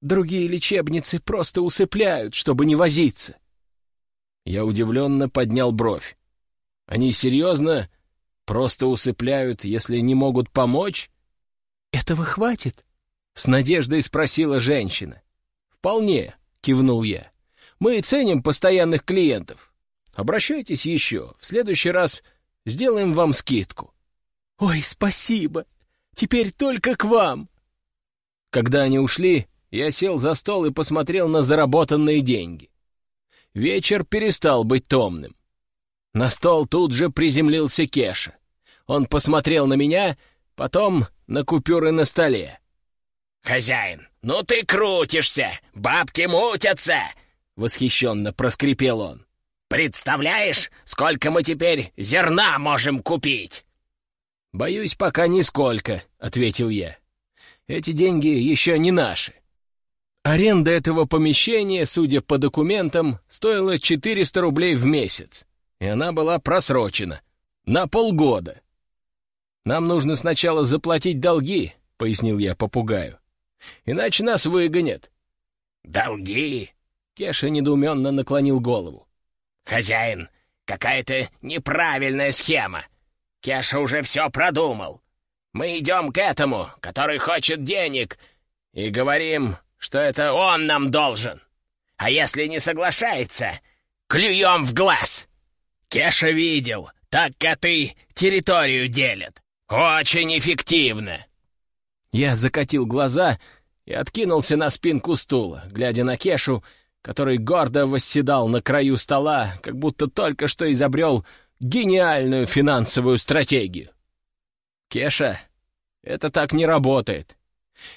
Другие лечебницы просто усыпляют, чтобы не возиться. Я удивленно поднял бровь. Они серьезно просто усыпляют, если не могут помочь? Этого хватит? С надеждой спросила женщина. Вполне, кивнул я. Мы ценим постоянных клиентов. Обращайтесь еще. В следующий раз сделаем вам скидку. Ой, спасибо. Теперь только к вам!» Когда они ушли, я сел за стол и посмотрел на заработанные деньги. Вечер перестал быть томным. На стол тут же приземлился Кеша. Он посмотрел на меня, потом на купюры на столе. «Хозяин, ну ты крутишься! Бабки мутятся!» — восхищенно проскрипел он. «Представляешь, сколько мы теперь зерна можем купить?» «Боюсь, пока нисколько», — ответил я. «Эти деньги еще не наши». Аренда этого помещения, судя по документам, стоила 400 рублей в месяц, и она была просрочена на полгода. «Нам нужно сначала заплатить долги», — пояснил я попугаю. «Иначе нас выгонят». «Долги?» — Кеша недоуменно наклонил голову. «Хозяин, какая-то неправильная схема. Кеша уже все продумал. Мы идем к этому, который хочет денег, и говорим, что это он нам должен. А если не соглашается, клюем в глаз. Кеша видел, так коты территорию делят. Очень эффективно. Я закатил глаза и откинулся на спинку стула, глядя на Кешу, который гордо восседал на краю стола, как будто только что изобрел гениальную финансовую стратегию. Кеша, это так не работает.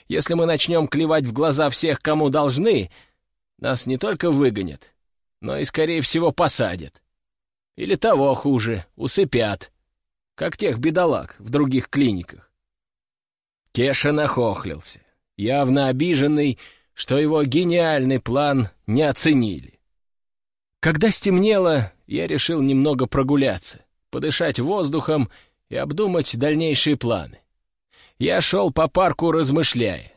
Если мы начнем клевать в глаза всех, кому должны, нас не только выгонят, но и, скорее всего, посадят. Или того хуже, усыпят, как тех бедолаг в других клиниках. Кеша нахохлился, явно обиженный, что его гениальный план не оценили. Когда стемнело, я решил немного прогуляться, подышать воздухом и обдумать дальнейшие планы. Я шел по парку, размышляя.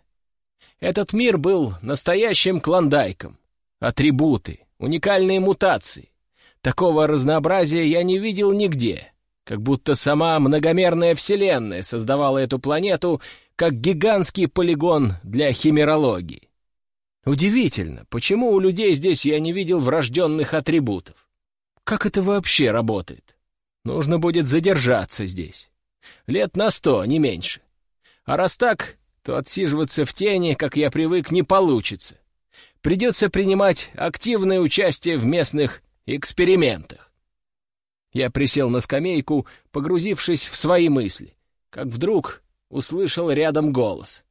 Этот мир был настоящим клондайком. Атрибуты, уникальные мутации. Такого разнообразия я не видел нигде, как будто сама многомерная Вселенная создавала эту планету как гигантский полигон для химерологии. Удивительно, почему у людей здесь я не видел врожденных атрибутов. Как это вообще работает? Нужно будет задержаться здесь. Лет на сто, не меньше. А раз так, то отсиживаться в тени, как я привык, не получится. Придется принимать активное участие в местных экспериментах. Я присел на скамейку, погрузившись в свои мысли, как вдруг услышал рядом голос.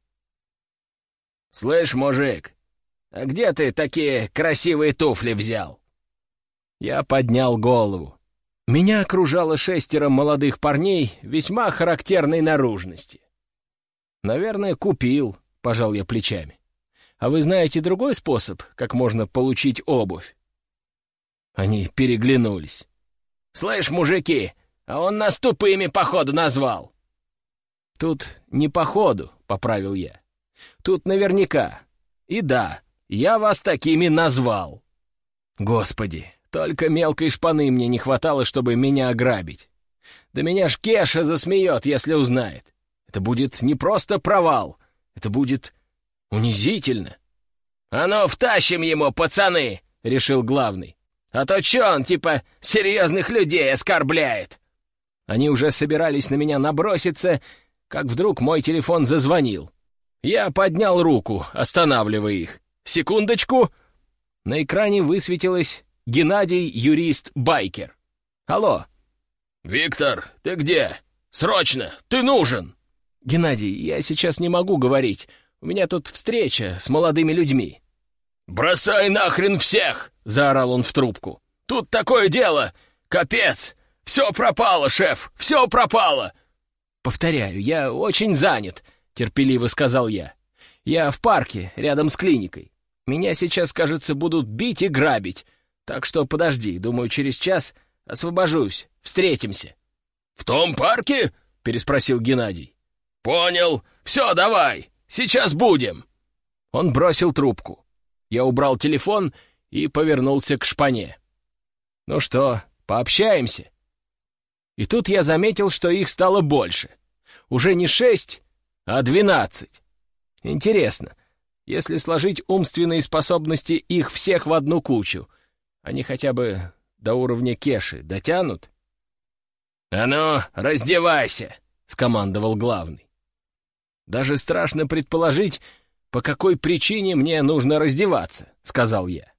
«Слышь, мужик, а где ты такие красивые туфли взял?» Я поднял голову. Меня окружало шестеро молодых парней весьма характерной наружности. «Наверное, купил», — пожал я плечами. «А вы знаете другой способ, как можно получить обувь?» Они переглянулись. «Слышь, мужики, а он нас тупыми, походу, назвал!» «Тут не походу», — поправил я. «Тут наверняка. И да, я вас такими назвал». «Господи, только мелкой шпаны мне не хватало, чтобы меня ограбить. Да меня ж Кеша засмеет, если узнает. Это будет не просто провал, это будет унизительно. «А ну, втащим ему, пацаны!» — решил главный. «А то чё он, типа, серьезных людей оскорбляет?» Они уже собирались на меня наброситься, как вдруг мой телефон зазвонил. Я поднял руку, останавливая их. «Секундочку!» На экране высветилось «Геннадий, юрист, байкер». «Алло!» «Виктор, ты где? Срочно! Ты нужен!» «Геннадий, я сейчас не могу говорить. У меня тут встреча с молодыми людьми». «Бросай нахрен всех!» — заорал он в трубку. «Тут такое дело! Капец! Все пропало, шеф! Все пропало!» «Повторяю, я очень занят», — терпеливо сказал я. «Я в парке, рядом с клиникой. Меня сейчас, кажется, будут бить и грабить. Так что подожди, думаю, через час освобожусь. Встретимся». «В том парке?» — переспросил Геннадий. «Понял. Все, давай. Сейчас будем». Он бросил трубку. Я убрал телефон и повернулся к шпане. «Ну что, пообщаемся?» И тут я заметил, что их стало больше. Уже не шесть, а двенадцать. Интересно, если сложить умственные способности их всех в одну кучу, они хотя бы до уровня Кеши дотянут? «А ну, раздевайся!» — скомандовал главный. Даже страшно предположить, по какой причине мне нужно раздеваться», — сказал я.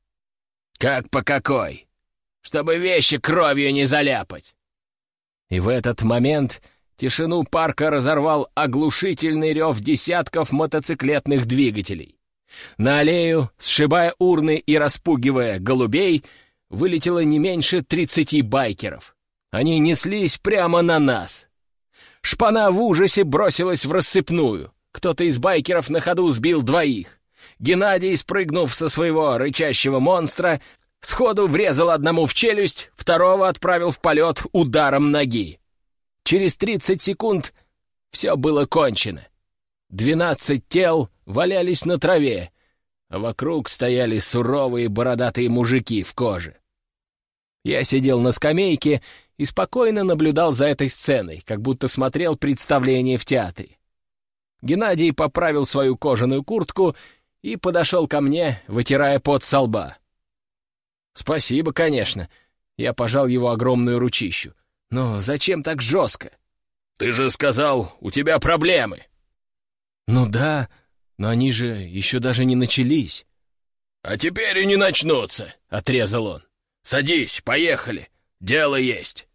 «Как по какой? Чтобы вещи кровью не заляпать!» И в этот момент тишину парка разорвал оглушительный рев десятков мотоциклетных двигателей. На аллею, сшибая урны и распугивая голубей, вылетело не меньше тридцати байкеров. Они неслись прямо на нас. Шпана в ужасе бросилась в рассыпную. Кто-то из байкеров на ходу сбил двоих. Геннадий, спрыгнув со своего рычащего монстра, сходу врезал одному в челюсть, второго отправил в полет ударом ноги. Через тридцать секунд все было кончено. Двенадцать тел валялись на траве, а вокруг стояли суровые бородатые мужики в коже. Я сидел на скамейке и спокойно наблюдал за этой сценой, как будто смотрел представление в театре. Геннадий поправил свою кожаную куртку и подошел ко мне, вытирая пот со лба. «Спасибо, конечно», — я пожал его огромную ручищу. «Но зачем так жестко?» «Ты же сказал, у тебя проблемы!» «Ну да, но они же еще даже не начались». «А теперь и не начнутся», — отрезал он. «Садись, поехали, дело есть».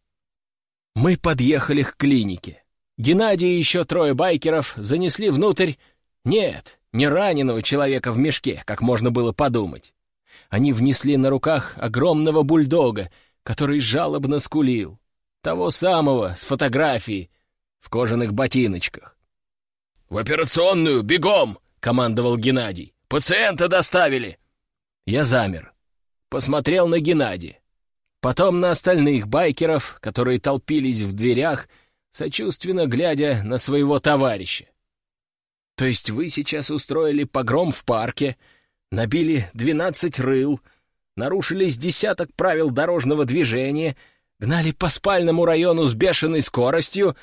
Мы подъехали к клинике. Геннадий и еще трое байкеров занесли внутрь... Нет, не раненого человека в мешке, как можно было подумать. Они внесли на руках огромного бульдога, который жалобно скулил. Того самого, с фотографией, в кожаных ботиночках. «В операционную, бегом!» — командовал Геннадий. «Пациента доставили!» Я замер. Посмотрел на Геннадия. Потом на остальных байкеров, которые толпились в дверях, сочувственно глядя на своего товарища. То есть вы сейчас устроили погром в парке, набили двенадцать рыл, нарушили с десяток правил дорожного движения, гнали по спальному району с бешеной скоростью,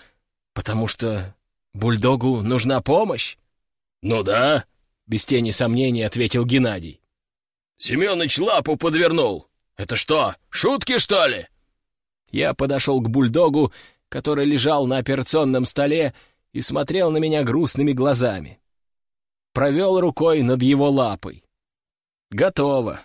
потому что бульдогу нужна помощь? — Ну да, — без тени сомнений ответил Геннадий. — Семёныч лапу подвернул. Это что, шутки, что ли? Я подошел к бульдогу, который лежал на операционном столе и смотрел на меня грустными глазами. Провел рукой над его лапой. Готово.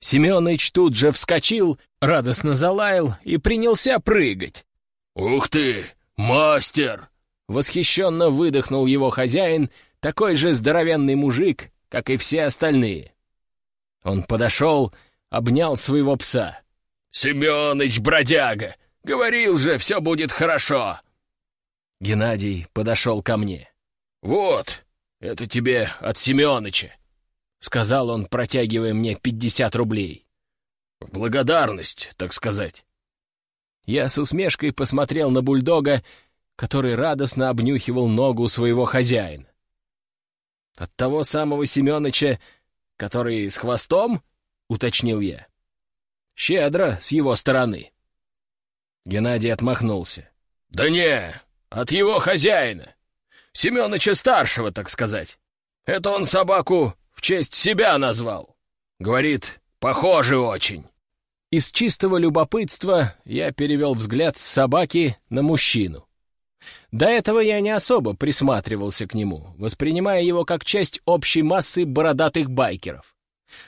Семёныч тут же вскочил, радостно залаял и принялся прыгать. «Ух ты, мастер!» Восхищенно выдохнул его хозяин, такой же здоровенный мужик, как и все остальные. Он подошел, обнял своего пса. «Семёныч, бродяга! Говорил же, все будет хорошо!» Геннадий подошел ко мне. «Вот, это тебе от Семёныча», — сказал он, протягивая мне пятьдесят рублей. «Благодарность, так сказать». Я с усмешкой посмотрел на бульдога, который радостно обнюхивал ногу своего хозяина. «От того самого Семёныча, который с хвостом?» — уточнил я. «Щедро с его стороны». Геннадий отмахнулся. «Да не, от его хозяина. Семёныча-старшего, так сказать. Это он собаку в честь себя назвал. Говорит, похоже очень». Из чистого любопытства я перевел взгляд с собаки на мужчину. До этого я не особо присматривался к нему, воспринимая его как часть общей массы бородатых байкеров.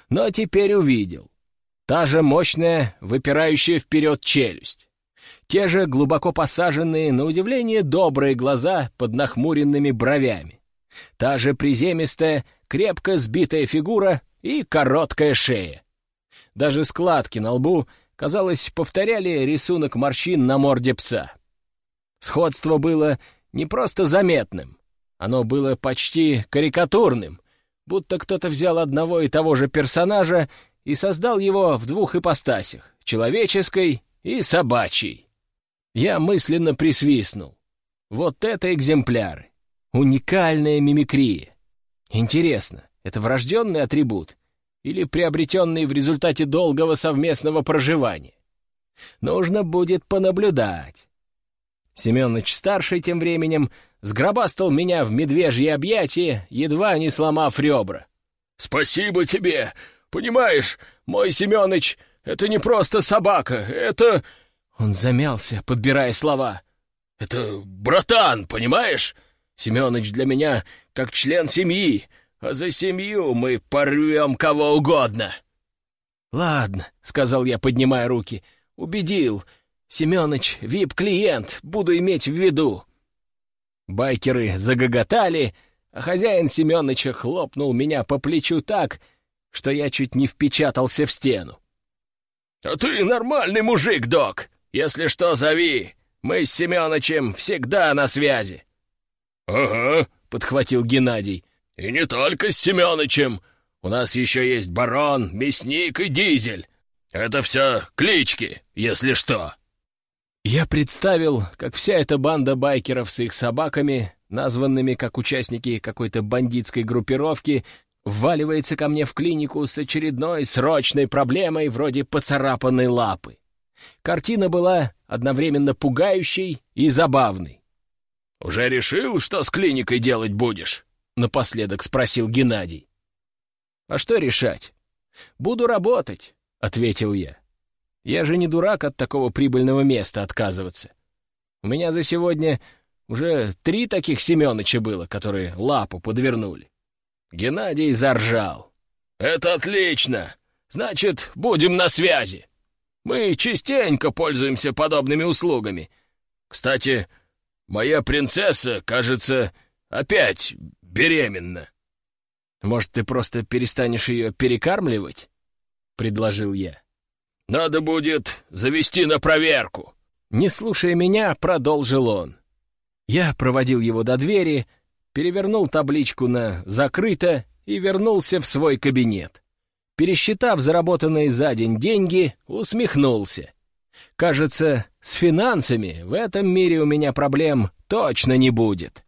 Но теперь увидел. Та же мощная, выпирающая вперед челюсть. Те же глубоко посаженные, на удивление, добрые глаза под нахмуренными бровями. Та же приземистая, крепко сбитая фигура и короткая шея. Даже складки на лбу, казалось, повторяли рисунок морщин на морде пса. Сходство было не просто заметным, оно было почти карикатурным, будто кто-то взял одного и того же персонажа и создал его в двух ипостасях — человеческой и собачьей. Я мысленно присвистнул. Вот это экземпляры. Уникальная мимикрия. Интересно, это врожденный атрибут или приобретенный в результате долгого совместного проживания? Нужно будет понаблюдать. Семенович-старший тем временем сгробастал меня в медвежье объятие, едва не сломав ребра. «Спасибо тебе! Понимаешь, мой Семенович — это не просто собака, это...» Он замялся, подбирая слова. «Это братан, понимаешь? Семёныч для меня как член семьи, а за семью мы порвем кого угодно». «Ладно», — сказал я, поднимая руки, — «убедил. Семёныч, вип-клиент, буду иметь в виду». Байкеры загоготали, а хозяин Семёныча хлопнул меня по плечу так, что я чуть не впечатался в стену. «А ты нормальный мужик, док! Если что, зови! Мы с Семёнычем всегда на связи!» «Ага», — подхватил Геннадий. «И не только с Семёнычем. У нас еще есть барон, мясник и дизель. Это все клички, если что». Я представил, как вся эта банда байкеров с их собаками, названными как участники какой-то бандитской группировки, вваливается ко мне в клинику с очередной срочной проблемой вроде поцарапанной лапы. Картина была одновременно пугающей и забавной. «Уже решил, что с клиникой делать будешь?» — напоследок спросил Геннадий. «А что решать? Буду работать», — ответил я. «Я же не дурак от такого прибыльного места отказываться. У меня за сегодня уже три таких Семёныча было, которые лапу подвернули». Геннадий заржал. «Это отлично! Значит, будем на связи. Мы частенько пользуемся подобными услугами. Кстати, моя принцесса, кажется, опять беременна». «Может, ты просто перестанешь ее перекармливать?» — предложил я. «Надо будет завести на проверку». Не слушая меня, продолжил он. Я проводил его до двери, перевернул табличку на «закрыто» и вернулся в свой кабинет. Пересчитав заработанные за день деньги, усмехнулся. Кажется, с финансами в этом мире у меня проблем точно не будет.